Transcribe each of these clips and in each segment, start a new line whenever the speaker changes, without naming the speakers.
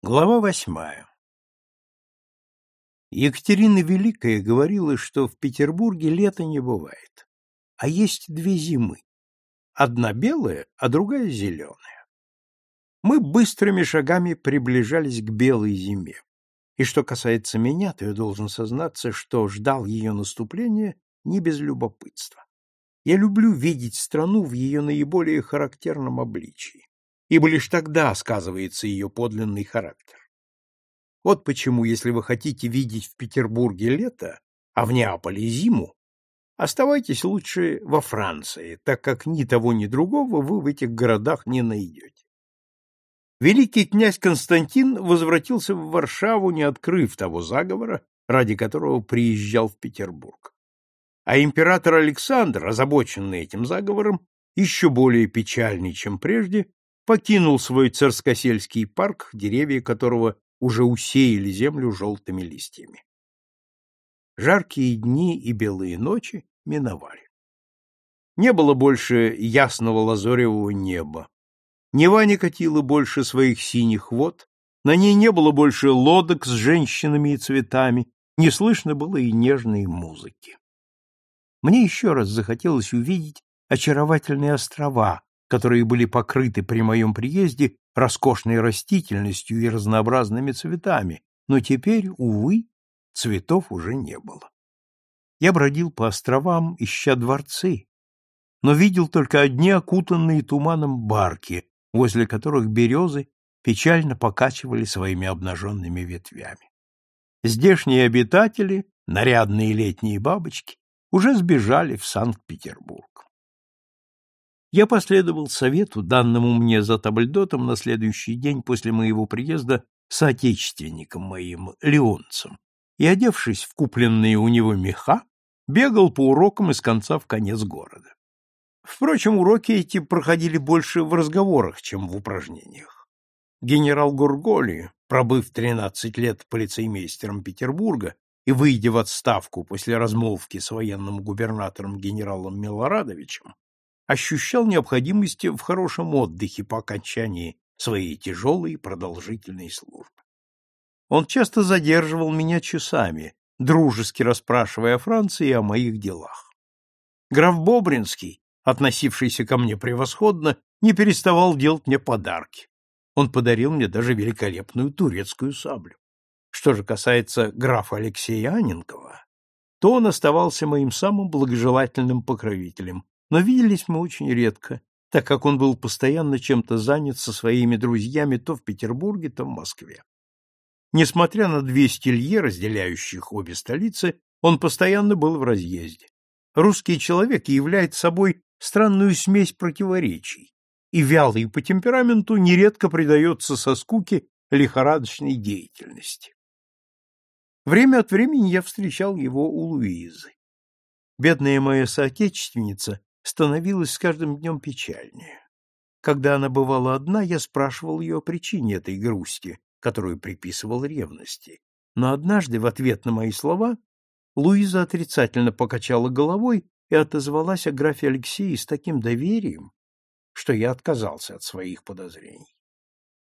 Глава восьмая Екатерина Великая говорила, что в Петербурге лета не бывает, а есть две зимы. Одна белая, а другая зеленая. Мы быстрыми шагами приближались к белой зиме. И что касается меня, то я должен сознаться, что ждал ее наступления не без любопытства. Я люблю видеть страну в ее наиболее характерном обличии ибо лишь тогда сказывается ее подлинный характер. Вот почему, если вы хотите видеть в Петербурге лето, а в Неаполе зиму, оставайтесь лучше во Франции, так как ни того, ни другого вы в этих городах не найдете. Великий князь Константин возвратился в Варшаву, не открыв того заговора, ради которого приезжал в Петербург. А император Александр, озабоченный этим заговором, еще более печальный, чем прежде, покинул свой царскосельский парк, деревья которого уже усеяли землю желтыми листьями. Жаркие дни и белые ночи миновали. Не было больше ясного лазоревого неба. Нева не катила больше своих синих вод, на ней не было больше лодок с женщинами и цветами, не слышно было и нежной музыки. Мне еще раз захотелось увидеть очаровательные острова, которые были покрыты при моем приезде роскошной растительностью и разнообразными цветами, но теперь, увы, цветов уже не было. Я бродил по островам, ища дворцы, но видел только одни окутанные туманом барки, возле которых березы печально покачивали своими обнаженными ветвями. Здешние обитатели, нарядные летние бабочки, уже сбежали в Санкт-Петербург. Я последовал совету, данному мне за табльдотом на следующий день после моего приезда соотечественником моим, Леонцем, и, одевшись в купленные у него меха, бегал по урокам из конца в конец города. Впрочем, уроки эти проходили больше в разговорах, чем в упражнениях. Генерал Гурголи, пробыв 13 лет полицеймейстером Петербурга и выйдя в отставку после размолвки с военным губернатором генералом Милорадовичем, ощущал необходимость в хорошем отдыхе по окончании своей тяжелой и продолжительной службы. Он часто задерживал меня часами, дружески расспрашивая о Франции и о моих делах. Граф Бобринский, относившийся ко мне превосходно, не переставал делать мне подарки. Он подарил мне даже великолепную турецкую саблю. Что же касается графа Алексея Аненкова, то он оставался моим самым благожелательным покровителем, но виделись мы очень редко, так как он был постоянно чем-то занят со своими друзьями то в Петербурге, то в Москве. Несмотря на две стилье, разделяющих обе столицы, он постоянно был в разъезде. Русский человек является собой странную смесь противоречий, и вялый по темпераменту нередко предается со скуки лихорадочной деятельности. Время от времени я встречал его у Луизы. Бедная моя соотечественница становилась с каждым днем печальнее. Когда она бывала одна, я спрашивал ее о причине этой грусти, которую приписывал ревности. Но однажды, в ответ на мои слова, Луиза отрицательно покачала головой и отозвалась о графе Алексее с таким доверием, что я отказался от своих подозрений.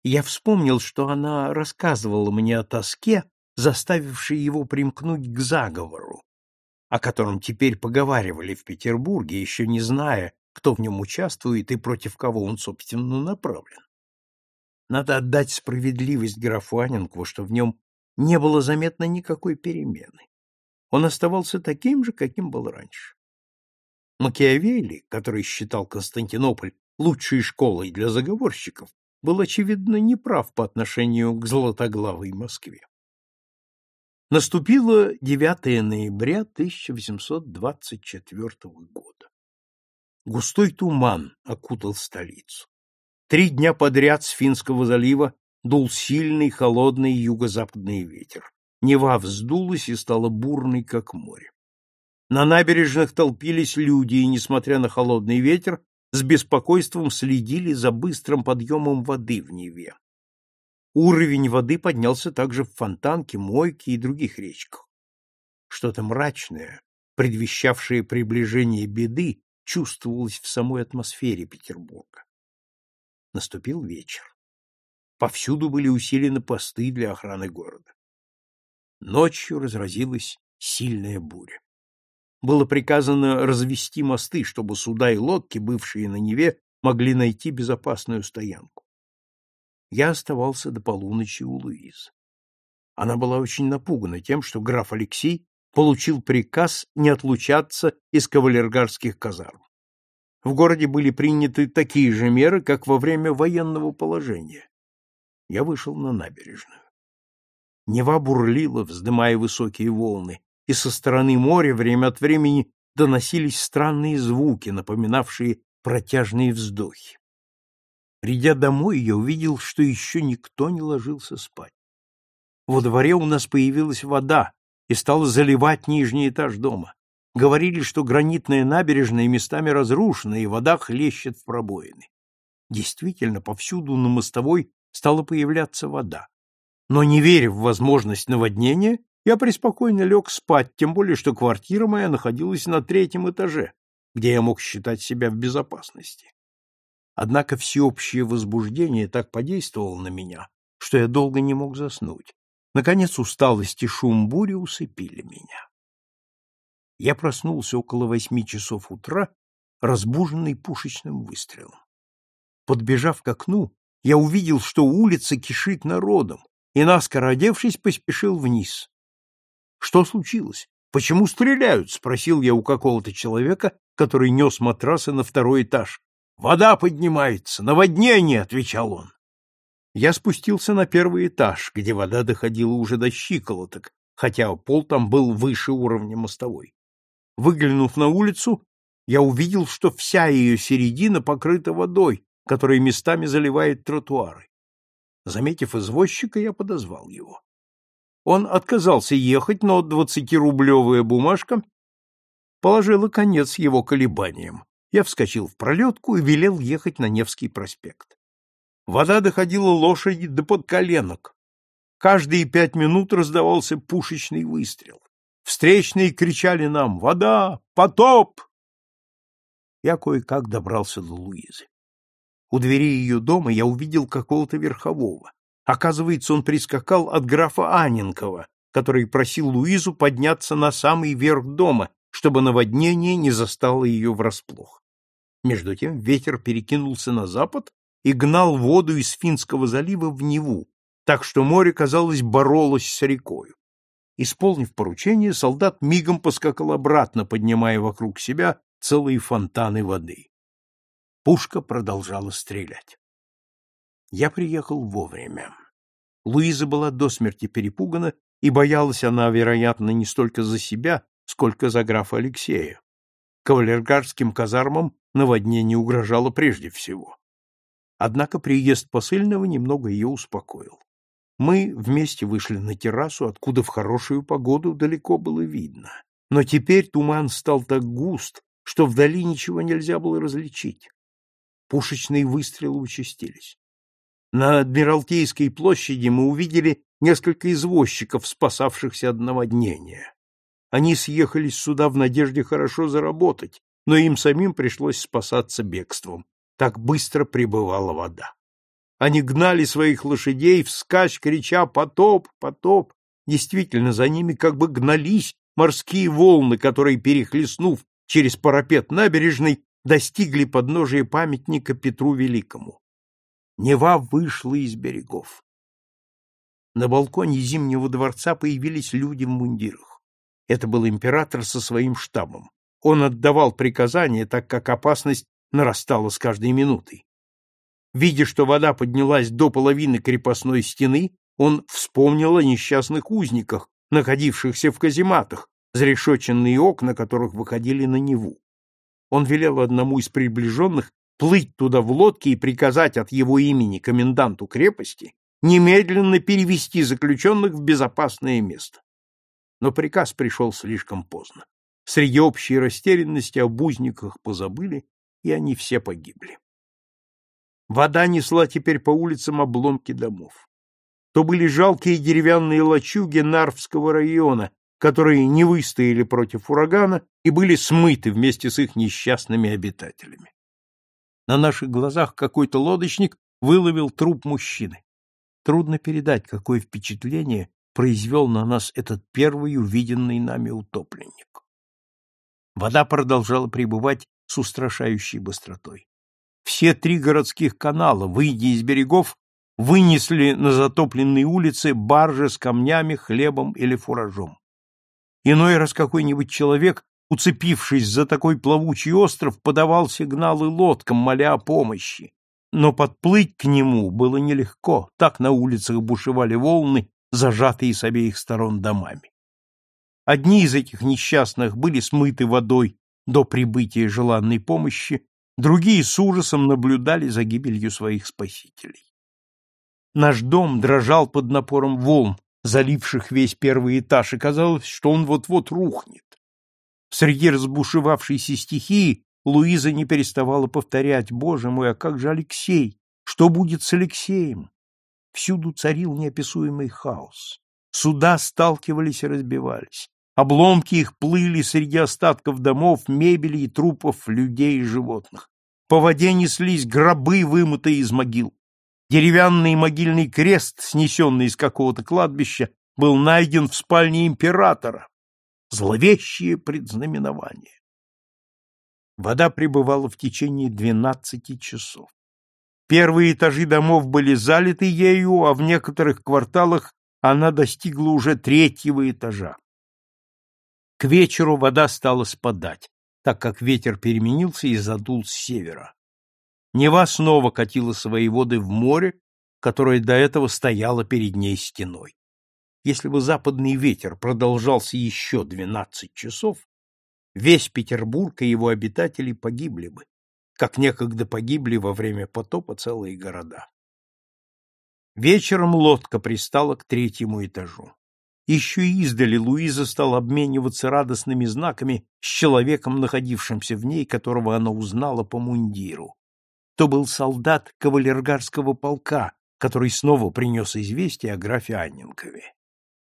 Я вспомнил, что она рассказывала мне о тоске, заставившей его примкнуть к заговору, о котором теперь поговаривали в Петербурге, еще не зная, кто в нем участвует и против кого он, собственно, направлен. Надо отдать справедливость графу Аненкову, что в нем не было заметно никакой перемены. Он оставался таким же, каким был раньше. Макиавелли, который считал Константинополь лучшей школой для заговорщиков, был, очевидно, неправ по отношению к золотоглавой Москве. Наступило 9 ноября 1824 года. Густой туман окутал столицу. Три дня подряд с Финского залива дул сильный холодный юго-западный ветер. Нева вздулась и стала бурной, как море. На набережных толпились люди, и, несмотря на холодный ветер, с беспокойством следили за быстрым подъемом воды в Неве. Уровень воды поднялся также в Фонтанке, Мойке и других речках. Что-то мрачное, предвещавшее приближение беды, чувствовалось в самой атмосфере Петербурга. Наступил вечер. Повсюду были усилены посты для охраны города. Ночью разразилась сильная буря. Было приказано развести мосты, чтобы суда и лодки, бывшие на Неве, могли найти безопасную стоянку. Я оставался до полуночи у Луизы. Она была очень напугана тем, что граф Алексей получил приказ не отлучаться из кавалергарских казарм. В городе были приняты такие же меры, как во время военного положения. Я вышел на набережную. Нева бурлила, вздымая высокие волны, и со стороны моря время от времени доносились странные звуки, напоминавшие протяжные вздохи. Придя домой, я увидел, что еще никто не ложился спать. Во дворе у нас появилась вода и стала заливать нижний этаж дома. Говорили, что гранитная набережная местами разрушена, и вода хлещет в пробоины. Действительно, повсюду на мостовой стала появляться вода. Но не веря в возможность наводнения, я преспокойно лег спать, тем более, что квартира моя находилась на третьем этаже, где я мог считать себя в безопасности. Однако всеобщее возбуждение так подействовало на меня, что я долго не мог заснуть. Наконец усталость и шум бури усыпили меня. Я проснулся около восьми часов утра, разбуженный пушечным выстрелом. Подбежав к окну, я увидел, что улица кишит народом, и, наскоро одевшись, поспешил вниз. — Что случилось? Почему стреляют? — спросил я у какого-то человека, который нес матрасы на второй этаж. — Вода поднимается, наводнение, — отвечал он. Я спустился на первый этаж, где вода доходила уже до щиколоток, хотя пол там был выше уровня мостовой. Выглянув на улицу, я увидел, что вся ее середина покрыта водой, которая местами заливает тротуары. Заметив извозчика, я подозвал его. Он отказался ехать, но двадцатирублевая бумажка положила конец его колебаниям. Я вскочил в пролетку и велел ехать на Невский проспект. Вода доходила лошади до под коленок. Каждые пять минут раздавался пушечный выстрел. Встречные кричали нам «Вода! Потоп!». Я кое-как добрался до Луизы. У двери ее дома я увидел какого-то верхового. Оказывается, он прискакал от графа Аненкова, который просил Луизу подняться на самый верх дома, чтобы наводнение не застало ее врасплох. Между тем ветер перекинулся на запад и гнал воду из Финского залива в Неву, так что море, казалось, боролось с рекою. Исполнив поручение, солдат мигом поскакал обратно, поднимая вокруг себя целые фонтаны воды. Пушка продолжала стрелять. Я приехал вовремя. Луиза была до смерти перепугана, и боялась она, вероятно, не столько за себя, сколько за графа Алексея. Кавалергарским казармам наводнение угрожало прежде всего. Однако приезд посыльного немного ее успокоил. Мы вместе вышли на террасу, откуда в хорошую погоду далеко было видно. Но теперь туман стал так густ, что вдали ничего нельзя было различить. Пушечные выстрелы участились. На Адмиралтейской площади мы увидели несколько извозчиков, спасавшихся от наводнения. Они съехались сюда в надежде хорошо заработать, но им самим пришлось спасаться бегством. Так быстро прибывала вода. Они гнали своих лошадей вскачь, крича «Потоп! Потоп!». Действительно, за ними как бы гнались морские волны, которые, перехлестнув через парапет набережной, достигли подножия памятника Петру Великому. Нева вышла из берегов. На балконе Зимнего дворца появились люди в мундирах. Это был император со своим штабом. Он отдавал приказания, так как опасность нарастала с каждой минутой. Видя, что вода поднялась до половины крепостной стены, он вспомнил о несчастных узниках, находившихся в казематах, зарешоченные окна которых выходили на Неву. Он велел одному из приближенных плыть туда в лодке и приказать от его имени коменданту крепости немедленно перевести заключенных в безопасное место. Но приказ пришел слишком поздно. Среди общей растерянности об узниках позабыли, и они все погибли. Вода несла теперь по улицам обломки домов. То были жалкие деревянные лачуги Нарвского района, которые не выстояли против урагана и были смыты вместе с их несчастными обитателями. На наших глазах какой-то лодочник выловил труп мужчины. Трудно передать, какое впечатление произвел на нас этот первый увиденный нами утопленник. Вода продолжала пребывать с устрашающей быстротой. Все три городских канала, выйдя из берегов, вынесли на затопленные улицы баржи с камнями, хлебом или фуражом. Иной раз какой-нибудь человек, уцепившись за такой плавучий остров, подавал сигналы лодкам, моля о помощи. Но подплыть к нему было нелегко, так на улицах бушевали волны, зажатые с обеих сторон домами. Одни из этих несчастных были смыты водой до прибытия желанной помощи, другие с ужасом наблюдали за гибелью своих спасителей. Наш дом дрожал под напором волн, заливших весь первый этаж, и казалось, что он вот-вот рухнет. Среди разбушевавшейся стихии Луиза не переставала повторять, «Боже мой, а как же Алексей? Что будет с Алексеем?» Всюду царил неописуемый хаос. Суда сталкивались и разбивались. Обломки их плыли среди остатков домов, мебели и трупов людей и животных. По воде неслись гробы, вымытые из могил. Деревянный могильный крест, снесенный из какого-то кладбища, был найден в спальне императора. Зловещее предзнаменование. Вода пребывала в течение двенадцати часов. Первые этажи домов были залиты ею, а в некоторых кварталах она достигла уже третьего этажа. К вечеру вода стала спадать, так как ветер переменился и задул с севера. Нева снова катила свои воды в море, которое до этого стояло перед ней стеной. Если бы западный ветер продолжался еще двенадцать часов, весь Петербург и его обитатели погибли бы, как некогда погибли во время потопа целые города. Вечером лодка пристала к третьему этажу. Еще издали Луиза стала обмениваться радостными знаками с человеком, находившимся в ней, которого она узнала по мундиру. То был солдат кавалергарского полка, который снова принес известие о графе Анненкове.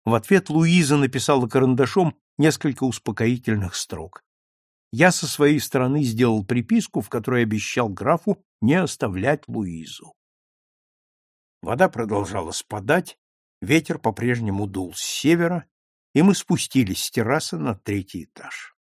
В ответ Луиза написала карандашом несколько успокоительных строк. Я со своей стороны сделал приписку, в которой обещал графу не оставлять Луизу. Вода продолжала спадать, ветер по-прежнему дул с севера, и мы спустились с террасы на третий этаж.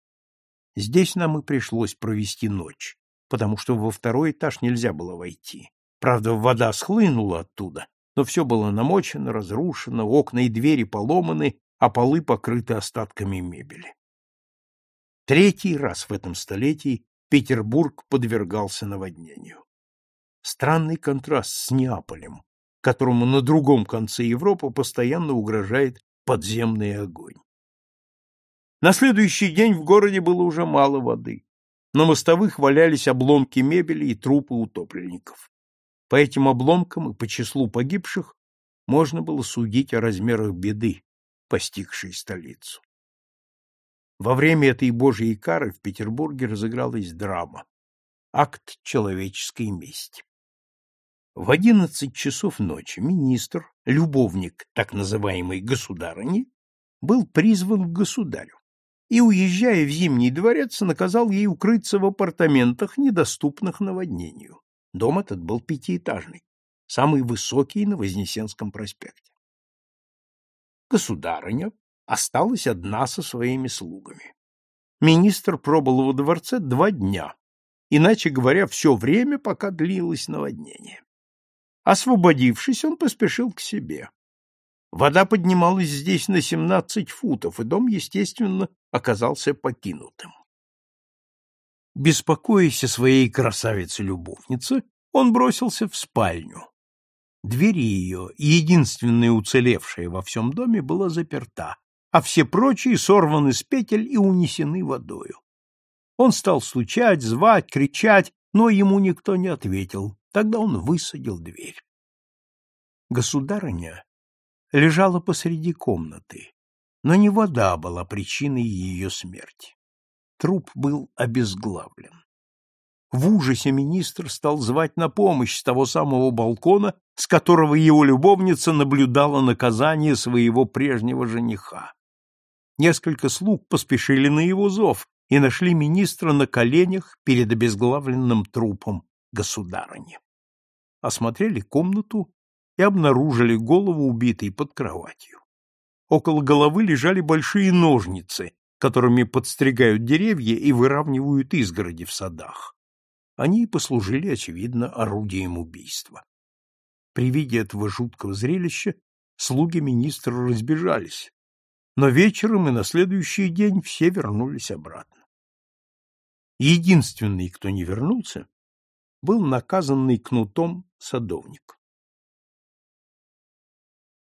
Здесь нам и пришлось провести ночь, потому что во второй этаж нельзя было войти. Правда, вода схлынула оттуда, но все было намочено, разрушено, окна и двери поломаны, а полы покрыты остатками мебели. Третий раз в этом столетии Петербург подвергался наводнению. Странный контраст с Неаполем, которому на другом конце Европы постоянно угрожает подземный огонь. На следующий день в городе было уже мало воды. На мостовых валялись обломки мебели и трупы утопленников. По этим обломкам и по числу погибших можно было судить о размерах беды, постигшей столицу. Во время этой божьей кары в Петербурге разыгралась драма — акт человеческой мести. В одиннадцать часов ночи министр, любовник так называемой государыни, был призван к государю и, уезжая в Зимний дворец, наказал ей укрыться в апартаментах, недоступных наводнению. Дом этот был пятиэтажный, самый высокий на Вознесенском проспекте. Государыня осталась одна со своими слугами. Министр пробыл во дворце два дня, иначе говоря, все время, пока длилось наводнение. Освободившись, он поспешил к себе. Вода поднималась здесь на семнадцать футов, и дом, естественно, оказался покинутым. Беспокоясь о своей красавице-любовнице, он бросился в спальню. Дверь ее, единственная уцелевшая во всем доме, была заперта, а все прочие сорваны с петель и унесены водою. Он стал стучать, звать, кричать, но ему никто не ответил. Тогда он высадил дверь. Государыня лежала посреди комнаты, но не вода была причиной ее смерти. Труп был обезглавлен. В ужасе министр стал звать на помощь с того самого балкона, с которого его любовница наблюдала наказание своего прежнего жениха. Несколько слуг поспешили на его зов и нашли министра на коленях перед обезглавленным трупом государыни осмотрели комнату и обнаружили голову убитой под кроватью. Около головы лежали большие ножницы, которыми подстригают деревья и выравнивают изгороди в садах. Они послужили, очевидно, орудием убийства. При виде этого жуткого зрелища слуги министра разбежались, но вечером и на следующий день все вернулись обратно. Единственный, кто не вернулся, был наказанный кнутом садовник.